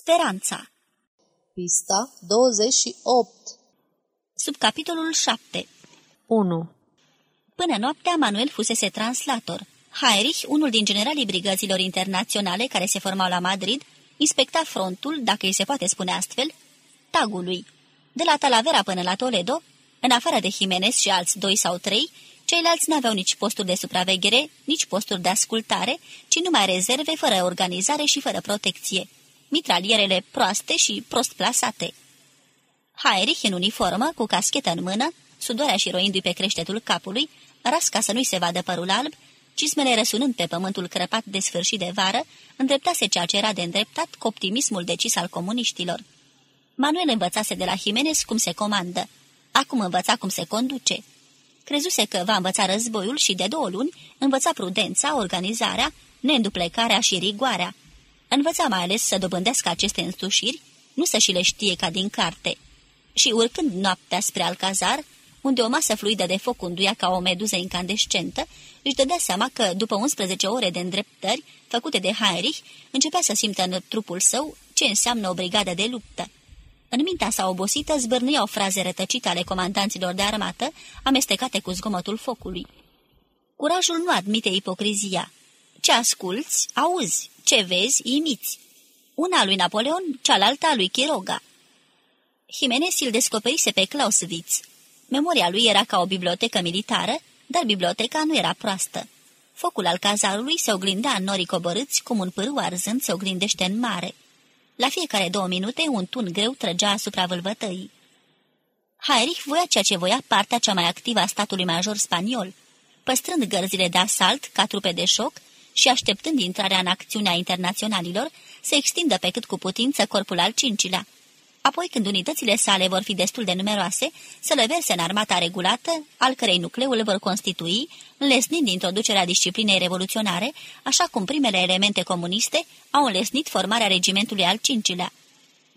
Speranța Pista 28 Subcapitolul 7 1. Până noaptea, Manuel fusese translator. Heinrich, unul din generalii brigăzilor internaționale care se formau la Madrid, inspecta frontul, dacă îi se poate spune astfel, tagului. De la Talavera până la Toledo, în afară de Jimenez și alți doi sau trei, ceilalți n-aveau nici posturi de supraveghere, nici posturi de ascultare, ci numai rezerve fără organizare și fără protecție mitralierele proaste și prost plasate. Heinrich în uniformă, cu caschetă în mână, sudoarea și roindu-i pe creștetul capului, ras ca să nu-i se vadă părul alb, cismele răsunând pe pământul crăpat de sfârșit de vară, îndreptase ceea ce era de îndreptat cu optimismul decis al comuniștilor. Manuel învățase de la Jimenez cum se comandă. Acum învăța cum se conduce. Crezuse că va învăța războiul și de două luni învăța prudența, organizarea, neînduplecarea și rigoarea. Învăța mai ales să dobândească aceste însușiri, nu să și le știe ca din carte. Și urcând noaptea spre Alcazar, unde o masă fluidă de foc unduia ca o meduză incandescentă, își dădea seama că, după 11 ore de îndreptări făcute de Heinrich, începea să simtă în trupul său ce înseamnă o brigadă de luptă. În mintea sa obosită zbârnuiau fraze rătăcite ale comandanților de armată, amestecate cu zgomotul focului. Curajul nu admite ipocrizia. Ce asculți, auzi, ce vezi, imiți. Una lui Napoleon, cealaltă lui Chiroga. Jimenez îl descoperise pe Clausewitz. Memoria lui era ca o bibliotecă militară, dar biblioteca nu era proastă. Focul al cazarului se oglindea în norii coborâți, cum un pârâu arzând se oglindește în mare. La fiecare două minute, un tun greu trăgea asupra vâlvătăii. Heinrich voia ceea ce voia partea cea mai activă a statului major spaniol, păstrând gărzile de asalt ca trupe de șoc, și așteptând intrarea în acțiunea internaționalilor, se extindă pe cât cu putință corpul al cincilea. Apoi, când unitățile sale vor fi destul de numeroase, să le verse în armata regulată, al cărei nucleul vor constitui, înlesnind introducerea disciplinei revoluționare, așa cum primele elemente comuniste au înlesnit formarea regimentului al cincilea.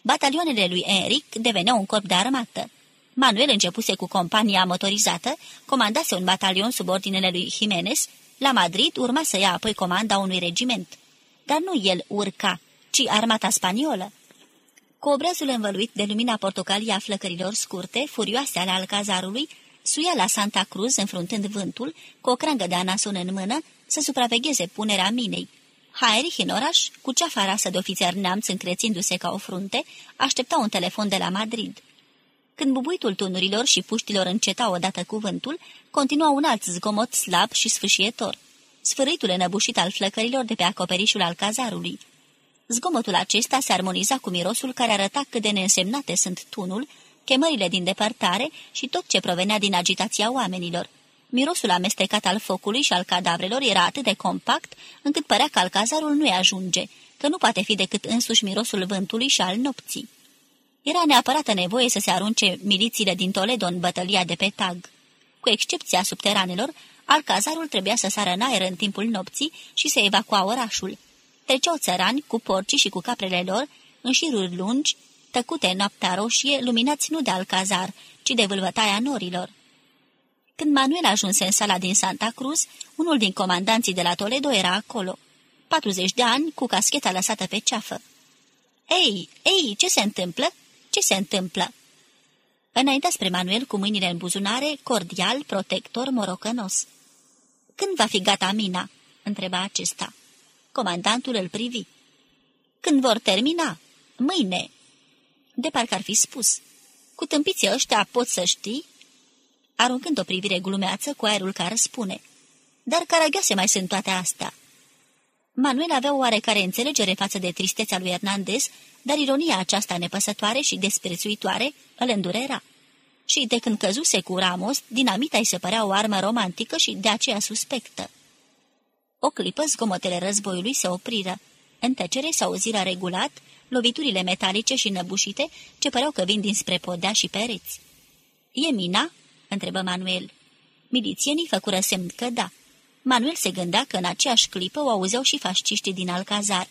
Batalioanele lui Enric deveneau un corp de armată. Manuel începuse cu compania motorizată, comandase un batalion sub ordinele lui Jimenez, la Madrid urma să ia apoi comanda unui regiment. Dar nu el urca, ci armata spaniolă. Cu obrazul învăluit de lumina portocalie a flăcărilor scurte, furioase ale alcazarului, suia la Santa Cruz înfruntând vântul, cu o crangă de anason în mână, să supravegheze punerea minei. Heinrich în oraș, cu ceafa rasă de ofițer neamț încrețindu-se ca o frunte, aștepta un telefon de la Madrid. Când bubuitul tunurilor și puștilor înceta odată cuvântul, continua un alt zgomot slab și sfâșietor. Sfârâitul înăbușit al flăcărilor de pe acoperișul al cazarului. Zgomotul acesta se armoniza cu mirosul care arăta cât de neînsemnate sunt tunul, chemările din depărtare și tot ce provenea din agitația oamenilor. Mirosul amestecat al focului și al cadavrelor era atât de compact, încât părea că alcazarul nu-i ajunge, că nu poate fi decât însuși mirosul vântului și al nopții. Era neapărată nevoie să se arunce milițiile din Toledo în bătălia de pe tag. Cu excepția subteranelor, Alcazarul trebuia să sară în aer în timpul nopții și să evacua orașul. Treceau țărani cu porcii și cu caprele lor, în șiruri lungi, tăcute în noaptea roșie, luminați nu de Alcazar, ci de vâlvătaia norilor. Când Manuel ajunse în sala din Santa Cruz, unul din comandanții de la Toledo era acolo. 40 de ani, cu cascheta lăsată pe ceafă. Ei, ei, ce se întâmplă?" Ce se întâmplă?" Înaintea spre Manuel cu mâinile în buzunare, cordial, protector, morocănos. Când va fi gata mina?" întreba acesta. Comandantul îl privi. Când vor termina? Mâine." De parcă ar fi spus. Cu tâmpiții ăștia poți să știi?" Aruncând o privire glumeață cu aerul care spune. Dar caragioase mai sunt toate astea." Manuel avea o oarecare înțelegere față de tristețea lui Hernandez, dar ironia aceasta nepăsătoare și desprețuitoare îl îndurera. Și de când căzuse cu Ramos, dinamita îi se părea o armă romantică și de aceea suspectă. O clipă zgomotele războiului se opriră. În tăcere se auziră regulat loviturile metalice și năbușite ce păreau că vin dinspre podea și pereți. E mina?" întrebă Manuel. Milițienii făcură semn că da. Manuel se gândea că în aceeași clipă o auzeau și fasciștii din Alcazar.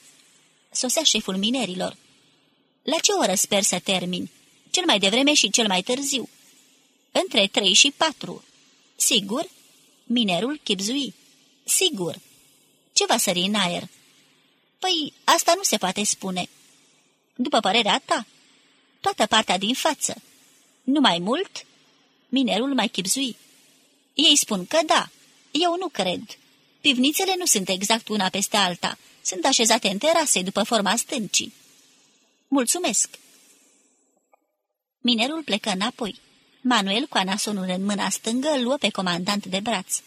Sosea șeful minerilor. La ce oră sper să termin? Cel mai devreme și cel mai târziu. Între trei și patru. Sigur? Minerul chipzui. Sigur. Ce va sări în aer? Păi, asta nu se poate spune. După părerea ta? Toată partea din față. Nu mai mult? Minerul mai chipzui. Ei spun că da. Eu nu cred. Pivnițele nu sunt exact una peste alta. Sunt așezate în terase după forma stâncii. Mulțumesc. Minerul plecă înapoi. Manuel, cu anasonul în mâna stângă, îl luă pe comandant de braț.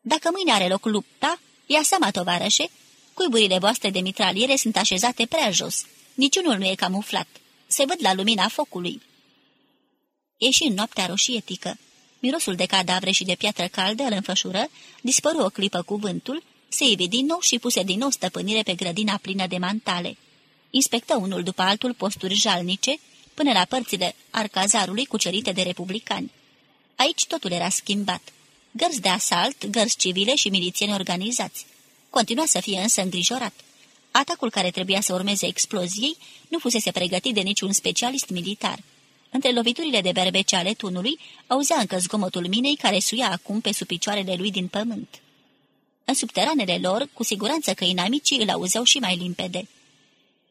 Dacă mâine are loc lupta, ia seama, tovarășe, cuiburile voastre de mitraliere sunt așezate prea jos. Niciunul nu e camuflat. Se văd la lumina focului. Ieși în noaptea roșietică. Mirosul de cadavre și de piatră caldă îl înfășură, dispăru o clipă cuvântul, se ivi din nou și puse din nou stăpânire pe grădina plină de mantale. Inspectă unul după altul posturi jalnice, până la părțile arcazarului cucerite de republicani. Aici totul era schimbat. Gărzi de asalt, gărzi civile și milițieni organizați. Continua să fie însă îngrijorat. Atacul care trebuia să urmeze exploziei nu fusese pregătit de niciun specialist militar. Între loviturile de berbece ale tunului, auzea încă zgomotul minei care suia acum pe sub picioarele lui din pământ. În subteranele lor, cu siguranță că inamicii îl auzeau și mai limpede.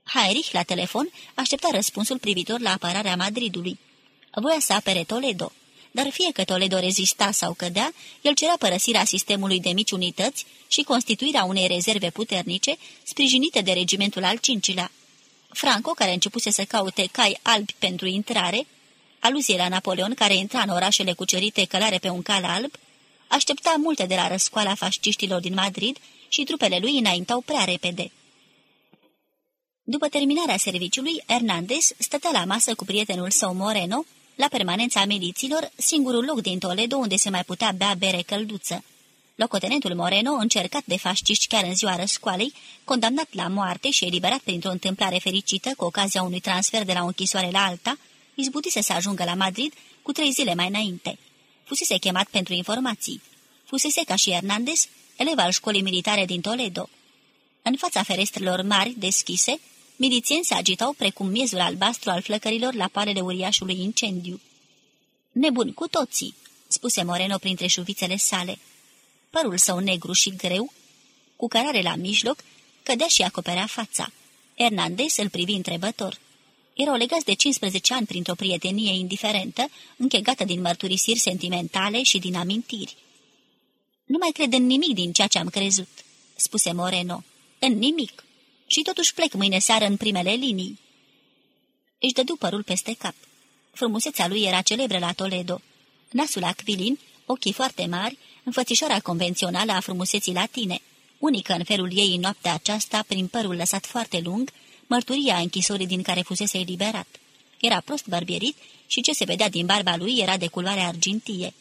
Heinrich, la telefon, aștepta răspunsul privitor la apărarea Madridului. Voia să apere Toledo, dar fie că Toledo rezista sau cădea, el cerea părăsirea sistemului de mici unități și constituirea unei rezerve puternice, sprijinite de regimentul al cincilea. Franco, care începuse să caute cai albi pentru intrare, aluzie la Napoleon care intra în orașele cucerite călare pe un cal alb, aștepta multe de la răscoala fasciștilor din Madrid și trupele lui înaintau prea repede. După terminarea serviciului, Hernandez stătea la masă cu prietenul său Moreno, la permanența miliților, singurul loc din Toledo unde se mai putea bea bere călduță. Locotenentul Moreno, încercat de fasciști chiar în ziua răscoalei, condamnat la moarte și eliberat printr-o întâmplare fericită cu ocazia unui transfer de la o închisoare la alta, izbutise să ajungă la Madrid cu trei zile mai înainte. Fusese chemat pentru informații. Fusese, ca și Hernandez, elev al școlii militare din Toledo. În fața ferestrelor mari deschise, milițieni se agitau precum miezul albastru al flăcărilor la palele uriașului incendiu. Nebun cu toții, spuse Moreno printre șuvițele sale. Părul său negru și greu, cu cărare la mijloc, cădea și acoperea fața. Hernandez îl privi întrebător. Erau legați de 15 ani printr-o prietenie indiferentă, închegată din mărturisiri sentimentale și din amintiri. Nu mai cred în nimic din ceea ce am crezut," spuse Moreno. În nimic. Și totuși plec mâine seară în primele linii." Își dădu părul peste cap. Frumusețea lui era celebră la Toledo. Nasul acvilin, ochii foarte mari, înfățișoara convențională a frumuseții latine, unică în felul ei în noaptea aceasta, prin părul lăsat foarte lung, mărturia închisorii din care fusese eliberat. Era prost barbierit și ce se vedea din barba lui era de culoare argintie.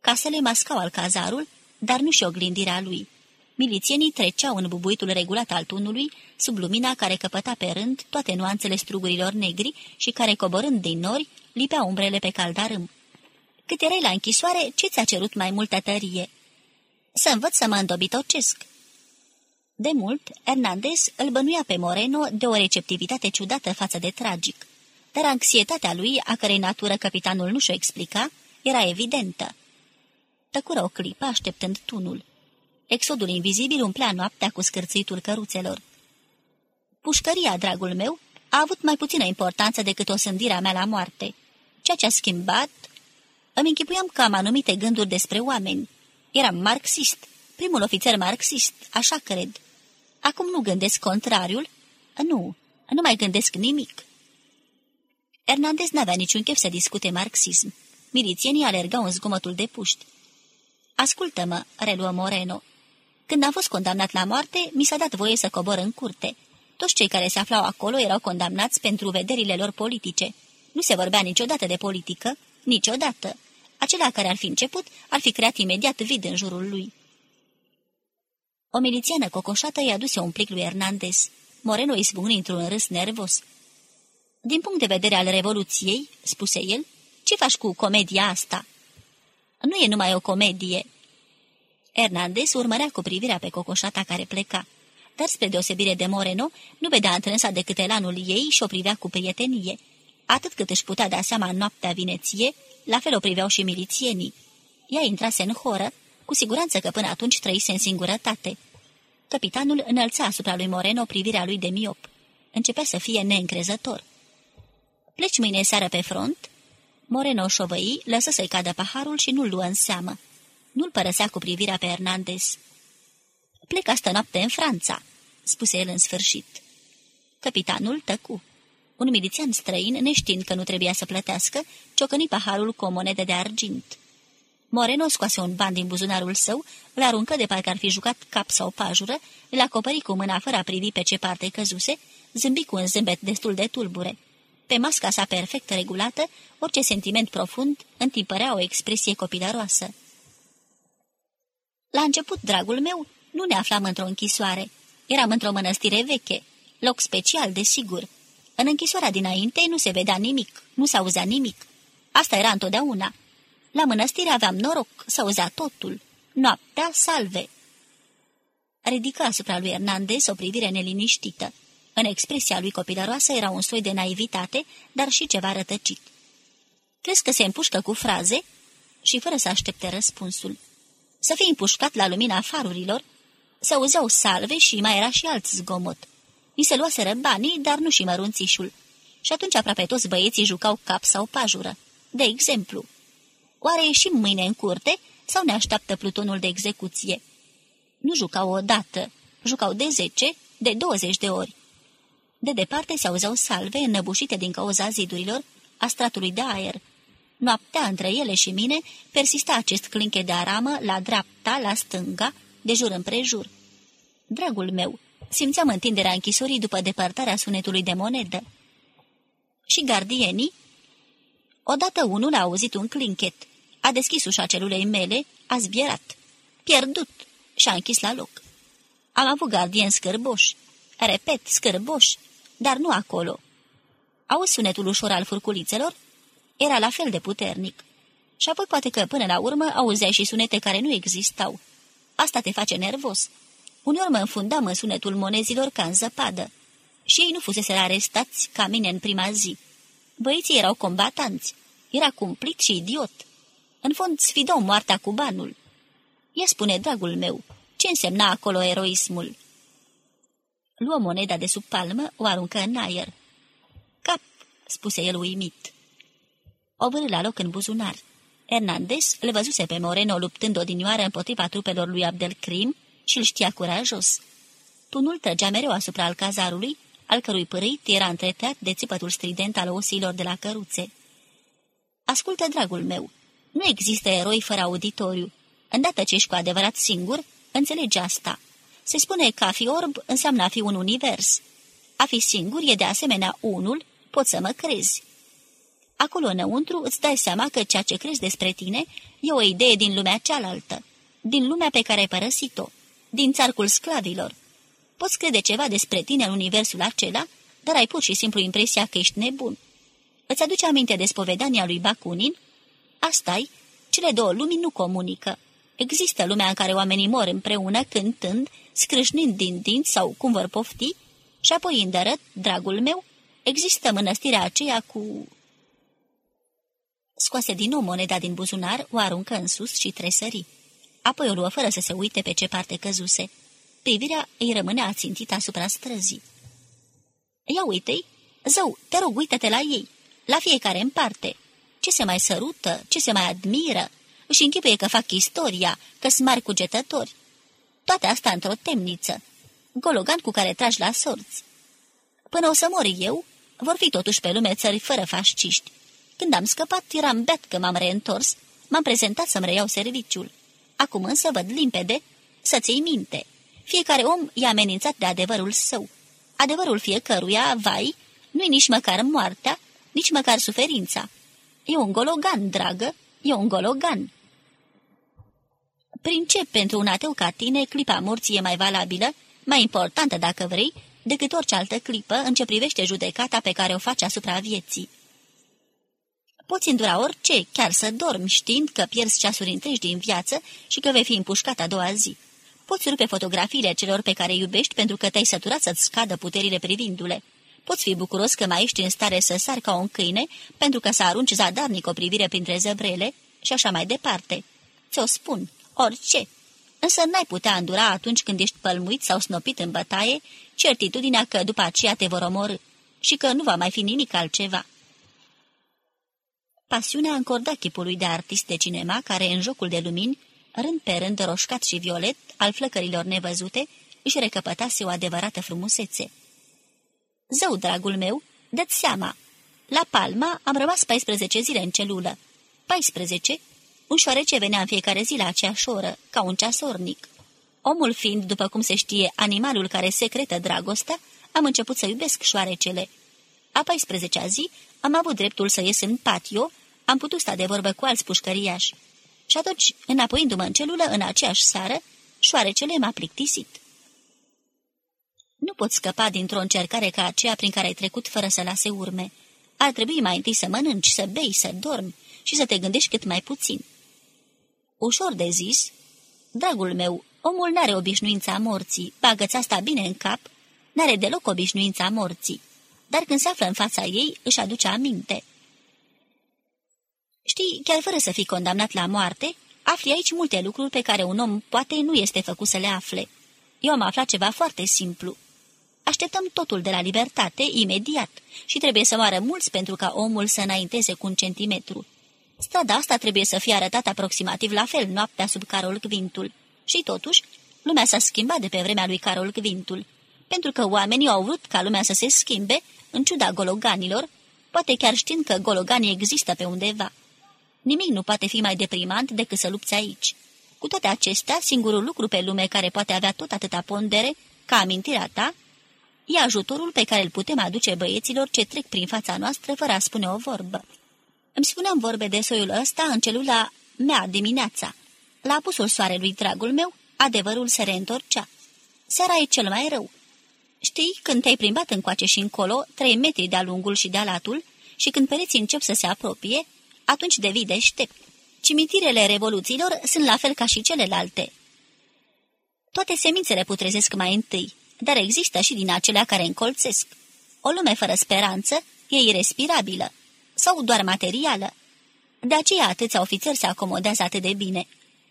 Casele mascau al cazarul, dar nu și oglindirea lui. Milițienii treceau în bubuitul regulat al tunului, sub lumina care căpăta pe rând toate nuanțele strugurilor negri și care, coborând din nori, lipea umbrele pe caldarâm. Cât erai la închisoare, ce ți-a cerut mai multă tărie? Să învăț să mă îndobitocesc. De mult, Hernandez îl bănuia pe Moreno de o receptivitate ciudată față de tragic, dar anxietatea lui, a cărei natură capitanul nu și-o explica, era evidentă. Tăcură o clipă așteptând tunul. Exodul invizibil umplea noaptea cu scârțitul căruțelor. Pușcăria, dragul meu, a avut mai puțină importanță decât o sândirea mea la moarte. Ceea ce a schimbat... Îmi închipuiam că am anumite gânduri despre oameni. Eram marxist, primul ofițer marxist, așa cred. Acum nu gândesc contrariul? Nu, nu mai gândesc nimic. Hernandez n-avea niciun chef să discute marxism. Milițienii alergau în zgomotul de puști. Ascultă-mă, reluă Moreno. Când am fost condamnat la moarte, mi s-a dat voie să cobor în curte. Toți cei care se aflau acolo erau condamnați pentru vederile lor politice. Nu se vorbea niciodată de politică, niciodată. Acela care ar fi început, ar fi creat imediat vid în jurul lui. O milițiană cocoșată i-a dus un plic lui Hernandez. Moreno izbucni într-un râs nervos. Din punct de vedere al Revoluției, spuse el, ce faci cu comedia asta?" Nu e numai o comedie." Hernandez urmărea cu privirea pe cocoșata care pleca, dar spre deosebire de Moreno, nu vedea întrânsa decât elanul ei și o privea cu prietenie. Atât cât își putea da seama în noaptea vineție, la fel o priveau și milițienii. Ea intrase în horă, cu siguranță că până atunci trăise în singurătate. Capitanul înălța asupra lui Moreno privirea lui de miop. Începea să fie neîncrezător. Pleci mâine seară pe front?" Moreno șovăi, lăsă să-i cadă paharul și nu-l luă în seamă. Nu-l părăsea cu privirea pe Hernandez. Plec astă noapte în Franța," spuse el în sfârșit. Capitanul tăcu. Un milițian străin, neștiind că nu trebuia să plătească, ciocăni paharul cu o monedă de argint. Moreno scoase un ban din buzunarul său, îl aruncă de parcă ar fi jucat cap sau pajură, îl acoperi cu mâna fără a privi pe ce parte căzuse, zâmbi cu un zâmbet destul de tulbure. Pe masca sa perfect regulată, orice sentiment profund întipărea o expresie copilăroasă. La început, dragul meu, nu ne aflam într-o închisoare. Eram într-o mănăstire veche, loc special, desigur. În închisoarea dinainte nu se vedea nimic, nu se auzea nimic. Asta era întotdeauna. La mănăstire aveam noroc, să auzea totul. Noaptea, salve. Ridică asupra lui Hernandez o privire neliniștită. În expresia lui copilăroasă era un soi de naivitate, dar și ceva rătăcit. Crezi că se împușcă cu fraze? Și fără să aștepte răspunsul. Să fie împușcat la lumina farurilor? Se auzeau salve și mai era și alt zgomot. Ni se luaseră banii, dar nu și mărunțișul. Și atunci aproape toți băieții jucau cap sau pajură. De exemplu, oare ieșim mâine în curte sau ne așteaptă plutonul de execuție? Nu jucau odată, jucau de zece, de douăzeci de ori. De departe se auzeau salve înnăbușite din cauza zidurilor a stratului de aer. Noaptea între ele și mine persista acest clinche de aramă la dreapta, la stânga, de jur împrejur. Dragul meu, simțeam întinderea închisorii după depărtarea sunetului de monedă. Și gardienii? Odată unul a auzit un clinchet. A deschis ușa celulei mele, a zbierat. Pierdut! Și a închis la loc. Am avut gardieni scârboși. Repet, scârboși, dar nu acolo. Auzi sunetul ușor al furculițelor? Era la fel de puternic. Și apoi poate că până la urmă auzeai și sunete care nu existau. Asta te face nervos. Uneori mă înfundam în sunetul monezilor ca în zăpadă. Și ei nu fusese arestați ca mine în prima zi. Băieții erau combatanți. Era cumplit și idiot. În fond, sfidau moartea cu banul. Ia spune, dragul meu, ce însemna acolo eroismul? Luă moneda de sub palmă, o aruncă în aer. Cap, spuse el uimit. O vârâ la loc în buzunar. Hernandez îl văzuse pe Moreno luptând odinioară împotriva trupelor lui Abdelkrim și îl știa curajos. Tunul trăgea mereu asupra alcazarului, al cărui părâit era întreteat de țipătul strident al osilor de la căruțe. Ascultă, dragul meu, nu există eroi fără auditoriu. Îndată ce ești cu adevărat singur, înțelegi asta. Se spune că a fi orb înseamnă a fi un univers. A fi singur e de asemenea unul, poți să mă crezi. Acolo înăuntru îți dai seama că ceea ce crezi despre tine e o idee din lumea cealaltă, din lumea pe care ai părăsit-o, din țarcul sclavilor. Poți crede ceva despre tine în universul acela, dar ai pur și simplu impresia că ești nebun. Îți aduce aminte de spovedania lui Bakunin? asta -i. cele două lumi nu comunică. Există lumea în care oamenii mor împreună, cântând, scrâșnind din dinți sau cum vor pofti, și apoi îndărăt, dragul meu, există mănăstirea aceea cu... Scoase din nou moneda din buzunar, o aruncă în sus și tresări. Apoi o luă fără să se uite pe ce parte căzuse. Privirea îi rămânea ațintită asupra străzii. Ia uite-i! Zău, te rog, uită-te la ei! La fiecare în parte! Ce se mai sărută, ce se mai admiră! Își închipuie că fac istoria, că sunt mari cugetători. Toate astea într-o temniță. Gologan cu care tragi la sorți. Până o să mor eu, vor fi totuși pe lume țări fără fasciști. Când am scăpat, eram beat că m-am reîntors, m-am prezentat să-mi reiau serviciul. Acum însă văd limpede să ții minte. Fiecare om e amenințat de adevărul său. Adevărul fiecăruia, vai, nu-i nici măcar moartea, nici măcar suferința. E un gologan, dragă, e un gologan. Prin ce pentru un ateu ca tine clipa morții e mai valabilă, mai importantă dacă vrei, decât orice altă clipă în ce privește judecata pe care o faci asupra vieții? Poți îndura orice, chiar să dormi știind că pierzi ceasuri întregi din viață și că vei fi împușcat a doua zi. Poți rupe fotografiile celor pe care iubești pentru că te-ai săturat să-ți scadă puterile privindu-le. Poți fi bucuros că mai ești în stare să sari ca un câine pentru că să arunci zadarnic o privire printre zăbrele și așa mai departe. Ți-o spun, orice. însă n-ai putea îndura atunci când ești pălmuit sau snopit în bătaie certitudinea că după aceea te vor omorâ și că nu va mai fi nimic altceva. Pasiunea încorda chipului de artist de cinema care, în jocul de lumini, rând pe rând roșcat și violet, al flăcărilor nevăzute, își recăpătase o adevărată frumusețe. Zău, dragul meu, dă-ți seama, la Palma am rămas 14 zile în celulă. 14? Un șoarece venea în fiecare zi la aceeași oră, ca un ceasornic. Omul fiind, după cum se știe, animalul care secretă dragostea, am început să iubesc șoarecele. A 14-a zi am avut dreptul să ies în patio, am putut sta de vorbă cu alți pușcăriași. Și atunci, înapoiindu-mă în celulă, în aceeași seară, șoarecele m-a plictisit. Nu pot scăpa dintr-o încercare ca aceea prin care ai trecut fără să lase urme. Ar trebui mai întâi să mănânci, să bei, să dormi și să te gândești cât mai puțin. Ușor de zis, dragul meu, omul n-are obișnuința morții, bagă-ți asta bine în cap, n-are deloc obișnuința morții, dar când se află în fața ei, își aduce aminte. Știi, chiar fără să fii condamnat la moarte, afli aici multe lucruri pe care un om poate nu este făcut să le afle. Eu am aflat ceva foarte simplu. Așteptăm totul de la libertate, imediat, și trebuie să moară mulți pentru ca omul să înainteze cu un centimetru. Strada asta trebuie să fie arătată aproximativ la fel noaptea sub Carol Quintul. Și totuși, lumea s-a schimbat de pe vremea lui Carol Quintul, pentru că oamenii au vrut ca lumea să se schimbe, în ciuda gologanilor, poate chiar știind că gologanii există pe undeva. Nimic nu poate fi mai deprimant decât să lupți aici. Cu toate acestea, singurul lucru pe lume care poate avea tot atâta pondere ca amintirea ta e ajutorul pe care îl putem aduce băieților ce trec prin fața noastră fără a spune o vorbă. Îmi spuneam vorbe de soiul ăsta în celula mea dimineața. La apusul soarelui, dragul meu, adevărul se reîntorcea. Seara e cel mai rău. Știi, când te-ai plimbat încoace și încolo, trei metri de-a lungul și de-a latul, și când pereții încep să se apropie, atunci devii deștept. Cimitirele revoluțiilor sunt la fel ca și celelalte. Toate semințele putrezesc mai întâi, dar există și din acelea care încolțesc. O lume fără speranță e irrespirabilă sau doar materială. De aceea atâția ofițeri se acomodează atât de bine.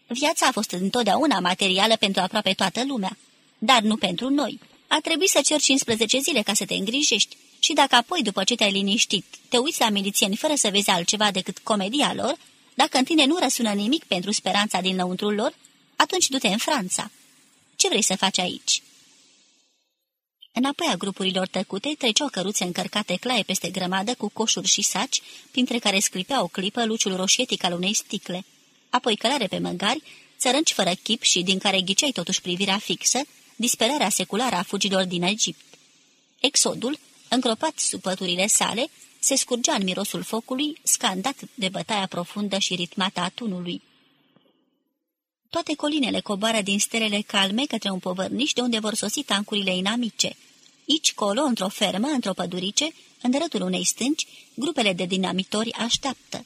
Viața a fost întotdeauna materială pentru aproape toată lumea, dar nu pentru noi. A trebuit să cer 15 zile ca să te îngrijești și dacă apoi, după ce te-ai liniștit, te uiți la milițieni fără să vezi altceva decât comedia lor, dacă în tine nu răsună nimic pentru speranța din lăuntrul lor, atunci du-te în Franța. Ce vrei să faci aici?" Înapoi a grupurilor tăcute treceau căruțe încărcate claie peste grămadă cu coșuri și saci, printre care sclipea o clipă luciul roșietic al unei sticle. Apoi călare pe măgari, țărânci fără chip și din care ghiceai totuși privirea fixă, disperarea seculară a fugilor din Egipt. Exodul, încropat sub păturile sale, se scurgea în mirosul focului, scandat de bătaia profundă și ritmată a tunului. Toate colinele coboară din stelele calme către un povărniș de unde vor sosi tancurile inamice. Ici colo, într-o fermă, într-o pădurice, în dreptul unei stânci, grupele de dinamitori așteaptă.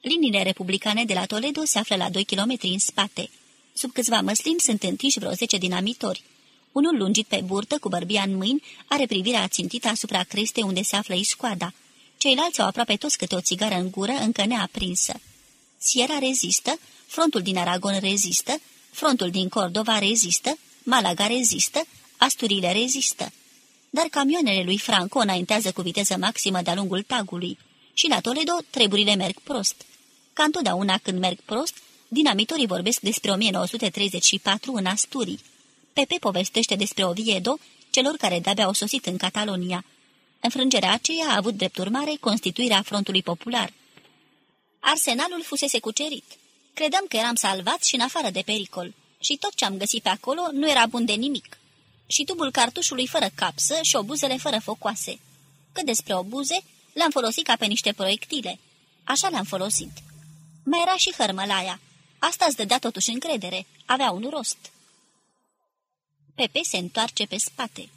Liniile republicane de la Toledo se află la 2 km în spate. Sub câțiva măslini sunt întinși vreo 10 dinamitori. Unul lungit pe burtă, cu bărbia în mâini, are privirea ațintită asupra crestei unde se află iscoada. Ceilalți au aproape toți câte o țigară în gură, încă neaprinsă. Sierra rezistă, frontul din Aragon rezistă, frontul din Cordova rezistă, Malaga rezistă, Asturile rezistă. Dar camioanele lui Franco înaintează cu viteză maximă de-a lungul tagului și la Toledo treburile merg prost. Ca întotdeauna când merg prost, dinamitorii vorbesc despre 1934 în Asturii. Pepe povestește despre Oviedo, celor care de-abia au sosit în Catalonia. Înfrângerea aceea a avut drept urmare constituirea frontului popular. Arsenalul fusese cucerit. Credem că eram salvați și în afară de pericol. Și tot ce am găsit pe acolo nu era bun de nimic. Și tubul cartușului fără capsă și obuzele fără focoase. Cât despre obuze, le-am folosit ca pe niște proiectile. Așa le-am folosit. Mai era și hărmălaia. Asta îți dădea totuși încredere. Avea un rost. Pepe se întoarce pe spate.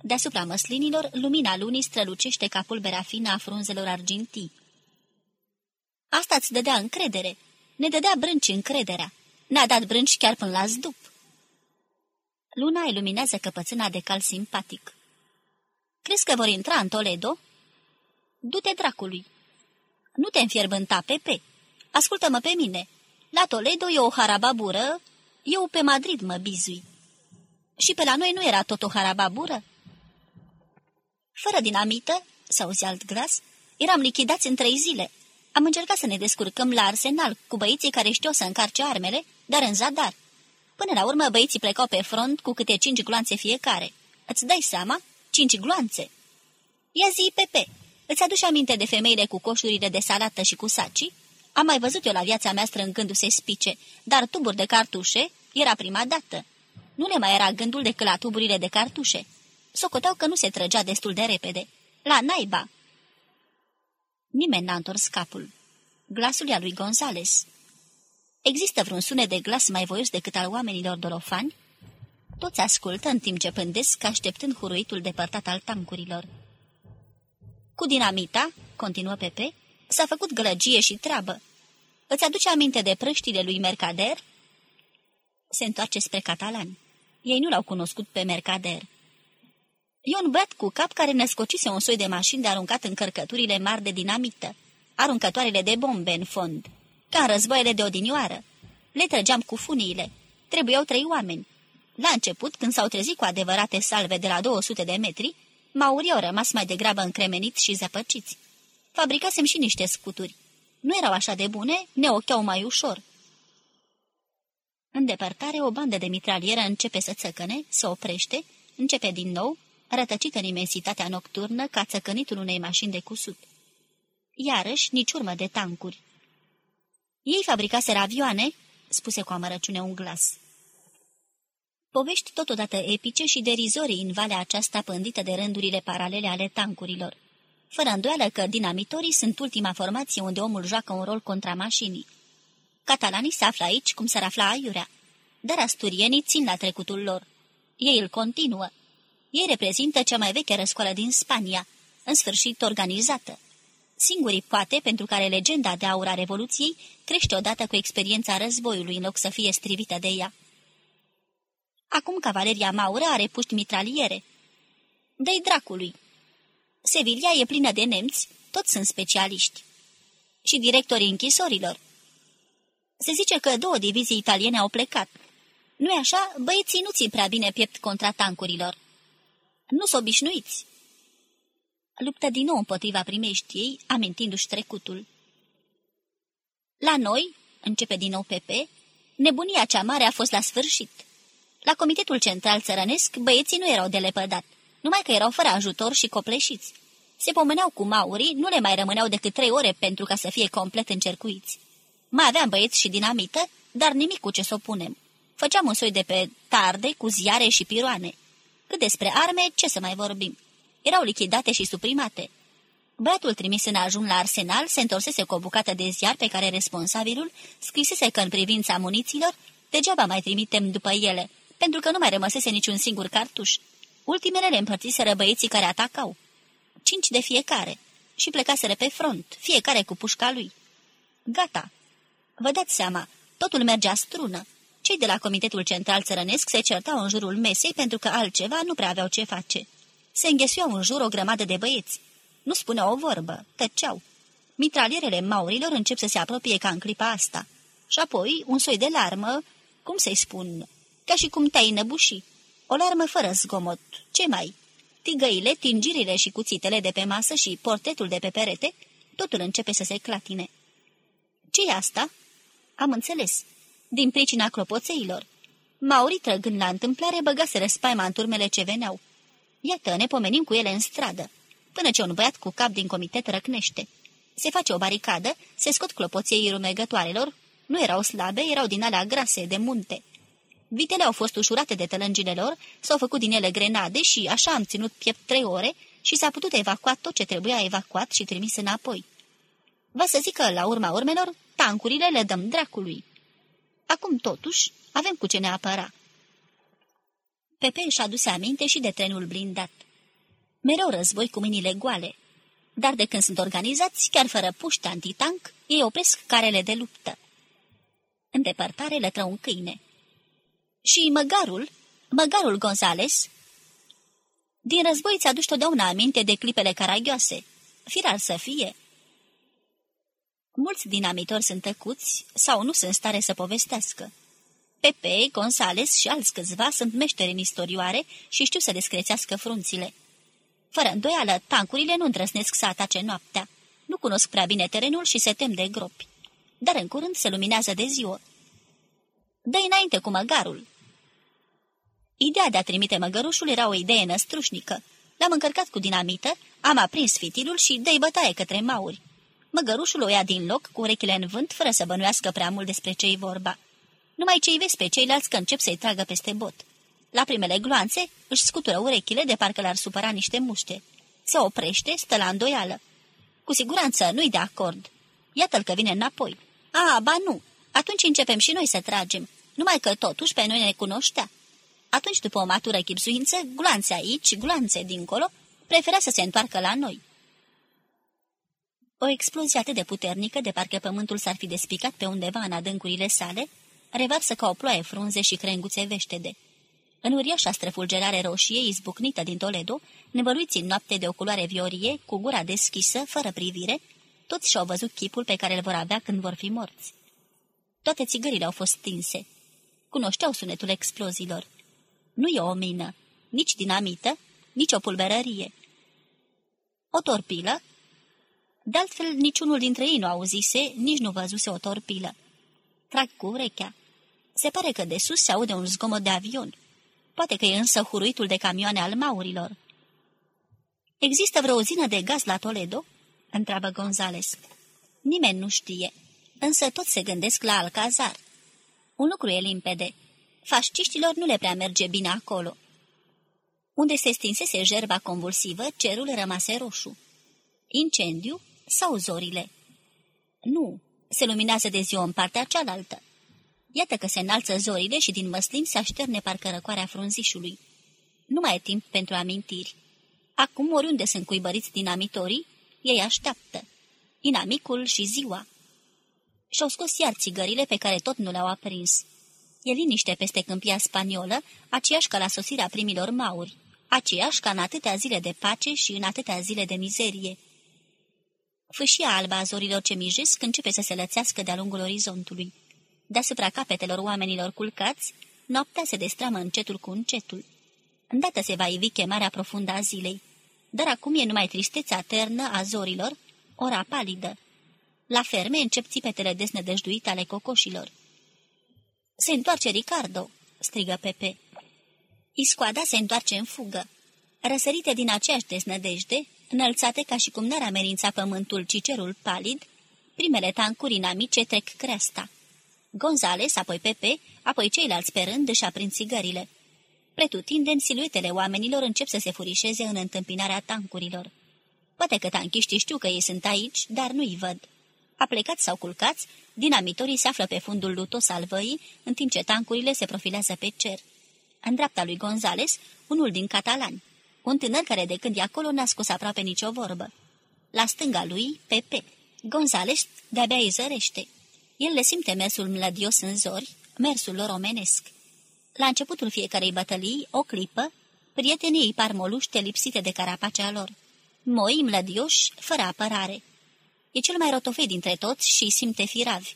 Deasupra măslinilor, lumina lunii strălucește ca pulberea fină a frunzelor argintii. Asta îți dădea încredere. Ne dădea brânci încrederea. Ne-a dat brânci chiar până la zdup. Luna iluminează căpățâna de cal simpatic. Crezi că vor intra în Toledo? Du-te dracului. Nu te înfierbânta, Pepe. Ascultă-mă pe mine. La Toledo e o harababură. Eu pe Madrid mă bizui. Și pe la noi nu era tot o harababură? Fără dinamită, s-auzi alt glas, eram lichidați în trei zile. Am încercat să ne descurcăm la arsenal cu băieții care știu să încarce armele, dar în zadar. Până la urmă, băieții plecau pe front cu câte cinci gloanțe fiecare. Îți dai seama? Cinci gloanțe. Ia zi, Pepe, îți aduci aminte de femeile cu coșurile de salată și cu saci? Am mai văzut eu la viața mea strângându-se spice, dar tuburi de cartușe era prima dată. Nu le mai era gândul decât la tuburile de cartușe. Socoteau că nu se trăgea destul de repede. La naiba! Nimeni n-a întors capul. Glasul e al lui Gonzales. Există vreun sunet de glas mai voios decât al oamenilor dorofani? Toți ascultă în timp ce pândesc, așteptând huruitul depărtat al tancurilor. Cu dinamita, continuă Pepe, s-a făcut gălăgie și treabă. Îți aduce aminte de prăștile lui Mercader? Se întoarce spre catalani. Ei nu l-au cunoscut pe Mercader. E un băiat cu cap care născocise un soi de mașini de aruncat încărcăturile mari de dinamită, aruncătoarele de bombe în fond, ca în războaiele de odinioară. Le trăgeam cu funiile. Trebuiau trei oameni. La început, când s-au trezit cu adevărate salve de la 200 de metri, maurii au rămas mai degrabă încremeniți și zăpăciți. Fabricasem și niște scuturi. Nu erau așa de bune, ne ocheau mai ușor. În depărtare, o bandă de mitralieră începe să țăcăne, se oprește, începe din nou, rătăcită în imensitatea nocturnă ca țăcănitul unei mașini de cusut. Iarăși, nici urmă de tancuri. Ei fabricaseră avioane, spuse cu amărăciune un glas. Povești totodată epice și derizorii în valea aceasta pândită de rândurile paralele ale tancurilor. Fără îndoială că dinamitorii sunt ultima formație unde omul joacă un rol contra mașinii. Catalanii se află aici cum s-ar afla aiurea, dar asturienii țin la trecutul lor. Ei îl continuă. Ei reprezintă cea mai veche răscoală din Spania, în sfârșit organizată. Singurii, poate, pentru care legenda de aur a Revoluției crește odată cu experiența războiului în loc să fie strivită de ea. Acum cavaleria maură are puști mitraliere. Dă-i dracului! Sevilla e plină de nemți, toți sunt specialiști. Și directorii închisorilor. Se zice că două divizii italiene au plecat. Nu-i așa? Băieții nu țin prea bine piept contra tancurilor. Nu s obișnuiți. Luptă din nou împotriva primeștiei, amintindu-și trecutul. La noi, începe din nou Pepe, nebunia cea mare a fost la sfârșit. La Comitetul Central Țărănesc, băieții nu erau de lepădat, numai că erau fără ajutor și copleșiți. Se pomeneau cu maurii, nu le mai rămâneau decât trei ore pentru ca să fie complet încercuiți. Mai aveam băieți și dinamită, dar nimic cu ce să o punem. Făceam un soi de pe tarde cu ziare și piroane. Cât despre arme, ce să mai vorbim? Erau lichidate și suprimate. Băiatul trimis în ajun la arsenal se întorsese cu o bucată de ziar pe care responsabilul scrisese că în privința muniților, degeaba mai trimitem după ele, pentru că nu mai rămăsese niciun singur cartuș. Ultimele le împărțiseră băieții care atacau. Cinci de fiecare. Și plecaseră pe front, fiecare cu pușca lui. Gata. Vă dați seama, totul mergea strună. Cei de la Comitetul Central Țărănesc se certau în jurul mesei pentru că altceva nu prea aveau ce face. Se înghesuiau în jur o grămadă de băieți. Nu spuneau o vorbă, tăceau. Mitralierele maurilor încep să se apropie ca în clipa asta. Și apoi un soi de larmă, cum să-i spun, ca și cum te-ai năbuși. O larmă fără zgomot. Ce mai? Tigăile, tingirile și cuțitele de pe masă și portretul de pe perete, totul începe să se clatine. ce e asta?" Am înțeles. Din pricina clopoțeilor. Maurii, trăgând la întâmplare, băgaseră spaima în turmele ce veneau. Iată, ne pomenim cu ele în stradă, până ce un băiat cu cap din comitet răcnește. Se face o baricadă, se scot clopoței rumegătoarelor, nu erau slabe, erau din alea grase, de munte. Vitele au fost ușurate de tălângile lor, s-au făcut din ele grenade și așa am ținut piept trei ore și s-a putut evacua tot ce trebuia evacuat și trimis înapoi. Va să zic că, la urma urmelor, tancurile le dăm dracului. Acum, totuși, avem cu ce ne apăra. Pepe își aduse aminte și de trenul blindat. Mereu război cu mâinile goale, dar de când sunt organizați, chiar fără puști antitank, ei opresc carele de luptă. În depărtare lătră un câine. Și măgarul, măgarul Gonzales, din război ți-aduci totdeauna aminte de clipele caragioase. Firar să fie. Mulți dinamitori sunt tăcuți sau nu sunt stare să povestească. Pepe, Gonzales și alți câțiva sunt meșteri în istorioare și știu să descrețească frunțile. Fără îndoială, tancurile nu îndrăsnesc să atace noaptea. Nu cunosc prea bine terenul și se tem de gropi. Dar în curând se luminează de ziua. dă înainte cu măgarul. Ideea de a trimite măgărușul era o idee năstrușnică. L-am încărcat cu dinamită, am aprins fitilul și dă bătaie către mauri. Măgărușul o ia din loc, cu urechile în vânt, fără să bănuiască prea mult despre ce-i vorba. Numai ce-i vezi pe ceilalți că încep să-i tragă peste bot. La primele gloanțe își scutură urechile de parcă l-ar supăra niște muște. Se oprește, stă la îndoială. Cu siguranță nu-i de acord. Iată-l că vine înapoi. A, ba nu. Atunci începem și noi să tragem. Numai că totuși pe noi ne cunoștea. Atunci, după o matură chipsuință, gloanțe aici, gloanțe dincolo, prefera să se întoarcă la noi. O explozie atât de puternică, de parcă pământul s-ar fi despicat pe undeva în adâncurile sale, revarsă ca o ploaie frunze și crenguțe veștede. În uriașa străfulgerare roșie izbucnită din Toledo, nevăluiți în noapte de o culoare viorie, cu gura deschisă, fără privire, toți și-au văzut chipul pe care îl vor avea când vor fi morți. Toate țigările au fost stinse. Cunoșteau sunetul exploziilor. Nu e o mină, nici dinamită, nici o pulberărie. O torpilă? De altfel, niciunul dintre ei nu auzise, nici nu văzuse o torpilă. Trag cu urechea. Se pare că de sus se aude un zgomot de avion. Poate că e însă huruitul de camioane al maurilor. Există vreo uzină de gaz la Toledo?" întreabă Gonzales. Nimeni nu știe, însă toți se gândesc la Alcazar. Un lucru e limpede. Fasciștilor nu le prea merge bine acolo. Unde se stinsese jerba convulsivă, cerul rămase roșu. Incendiu sau zorile? Nu, se luminează de ziua în partea cealaltă. Iată că se înalță zorile și din măslin se așterne parcă răcoarea frunzișului. Nu mai e timp pentru amintiri. Acum, oriunde sunt cuibăriți dinamitorii, ei așteaptă. Inamicul și ziua. Și-au scos iar țigările pe care tot nu le-au aprins. E liniște peste câmpia spaniolă, aceeași ca la sosirea primilor mauri, aceeași ca în atâtea zile de pace și în atâtea zile de mizerie. Fâșia alba a zorilor ce mijesc începe să se lățească de-a lungul orizontului. Deasupra capetelor oamenilor culcați, noaptea se destramă încetul cu încetul. Îndată se va ivi chemarea profundă a zilei, dar acum e numai tristețea ternă a zorilor, ora palidă. La ferme încep țipetele desnădăjduite ale cocoșilor. Se întoarce Ricardo!" strigă Pepe. Iscoada se întoarce în fugă. Răsărite din aceeași desnădejde, înălțate ca și cum n-ar amenința pământul, ci cerul palid, primele tancuri inamice trec creasta. Gonzales, apoi Pepe, apoi ceilalți pe rând își aprind țigările. Pretutindeni, siluetele oamenilor încep să se furișeze în întâmpinarea tancurilor. Poate că tanchiștii știu că ei sunt aici, dar nu-i văd. Aplecați sau culcați, dinamitorii se află pe fundul lutos al văii, în timp ce tancurile se profilează pe cer. În dreapta lui Gonzales, unul din catalani, un tânăr care de când e acolo n-a scos aproape nicio vorbă. La stânga lui, Pepe. Gonzales de-abia îi zărește. El le simte mersul mlădios în zori, mersul lor omenesc. La începutul fiecarei bătălii, o clipă, prietenii îi par moluște lipsite de carapacea lor. Moi, mlădioși, fără apărare. E cel mai rotofei dintre toți și simte firavi.